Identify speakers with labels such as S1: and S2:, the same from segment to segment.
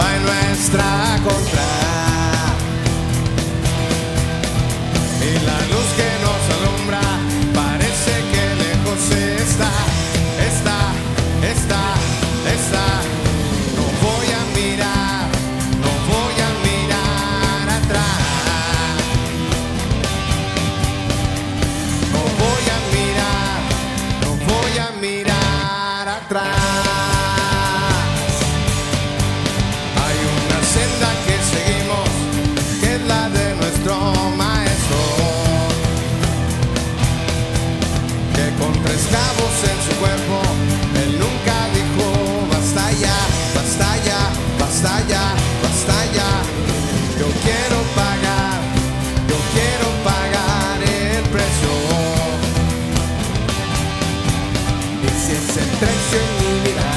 S1: nuestra contra. Y la luz que nos alumbra parece que lejos está, está, está, está. No voy a mirar, no voy a mirar atrás. No voy a mirar, no voy a mirar atrás. De nuestro maestro, que con tres cabos en su cuerpo, él nunca dijo, basta ya, basta ya, basta ya, basta ya. Yo quiero pagar, yo quiero pagar el precio. Y si es el precio en mi vida,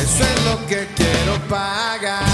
S1: eso es lo que quiero pagar.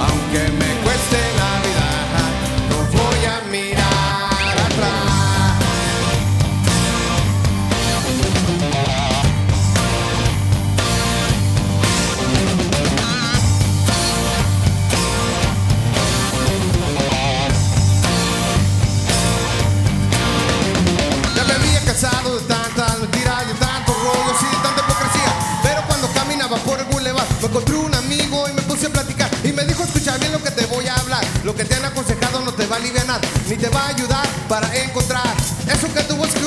S1: Aunque me Lo que te han aconsejado no te va a aliviar, ni te va a ayudar para encontrar eso que tú buscas